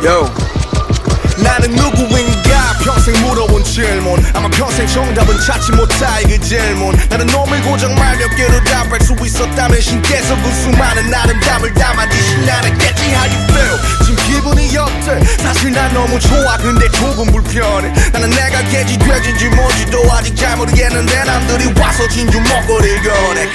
Yo. Not a new 질문. 아마 평생 정답은 찾지 못할 그 질문. 나는 놈을 고정 말 몇 개로 답할 수 있었다면 신께서 그 수많은 아름다움을 담아 주신 나는겠지. How you feel? 지금 기분이 어때? 사실 난 너무 좋아. 근데 조금 불편해. 나는 내가 개지 돼지인지 뭔지도 아직 잘 모르겠는데 남들이 와서 진주 먹거리를 꺼내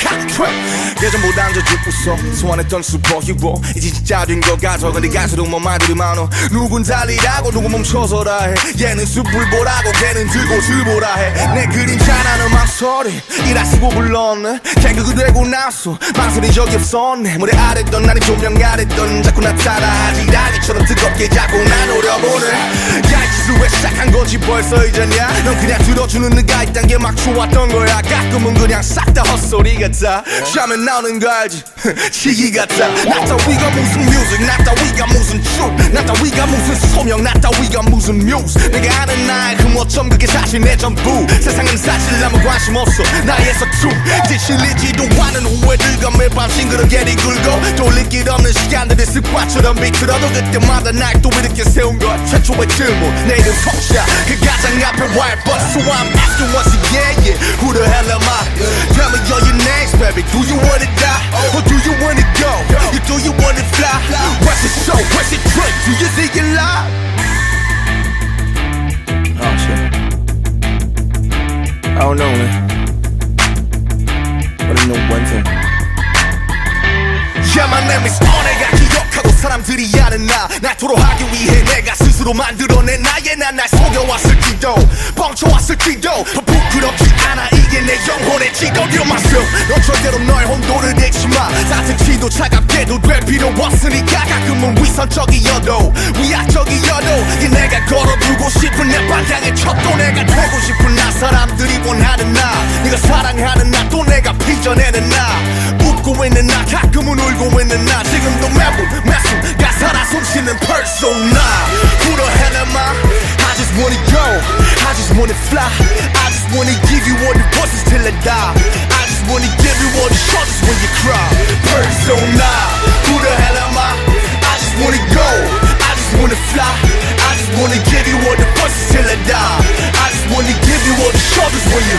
예전보단 더 죽고서 소환했던 슈퍼히로 이제 진짜 된것 같아 근데 갈수록 뭐 말들이 많어. 누군 달리라고 누구 멈춰서라 해. 얘는 숲을 보라고 걔는 들고 들보라 해내 그림자라는 망설이 이라 쓰고 불렀네. 갱극이 되고 나서 망설인 적이 없었네. 무대 아랬던 나는 조명 아랬던 자꾸 나타나. 아지라기처럼 뜨겁게 자꾸 나 노려보네. 야 이짓을 왜 시작한 건지 벌써 잊었냐? 넌 그냥 들어주는 네가 있단 게 막 좋았던 거야. 가끔은 그냥 싹 다 헛소리 같아. 쉬면 나오는 거 알지? 시기 같아. 나 따위가 무슨 뮤직 나 따위가 무슨 춤나 소명 나 따위가 무슨 뮤즈 내가 아는 나의 그 뭐점 그게 사실 내 전부. 세상은 사실 아무 관심 없어. 나의 서춤 이제 실리지도 않은 후회들과 매밤 싱그럽게 뒤굴고 돌릴 길 없는 시간들의 습관처럼 비틀어도 그때마다 날 또 이렇게 세운 것 최초의 질문 내 이름 폭샤 그 가장 앞에 와일 but so I'm asking once again yeah. Who the hell am I? Tell me all your names baby? Do you wanna Name is on 내가 기억하고 사람들이 아는 나. 나토록 하기 위해 내가 스스로 만들어낸 나의 난날 속여왔을지도 뻥쳐왔을지도 부끄럽지 않아. 이게 내 영혼의 지도 You're myself 넌 절대로 너의 혼돈을 내지 마. 따뜻히도 차갑게도 될 필요 없으니까 가끔은 위선적이어도 위약적이어도 이게 내가 걸어두고 싶은 내 방향의 첫도 내가 되고 싶은 나. 사람들이 원하는 나. 네가 사랑하는 나 울고 있는 나 가끔은 울고 있는 나. 지금도 매부 매수 가사라 숨쉬는 persona. 후려해내마 I just wanna go. I just wanna fly. I just wanna give you all the voices till I die. I just wanna give you all the shoulders when you cry. Persona Who the hell am I I just wanna go. I just wanna fly. I just wanna give you all the voices till I die. I just wanna give you all the shoulders when you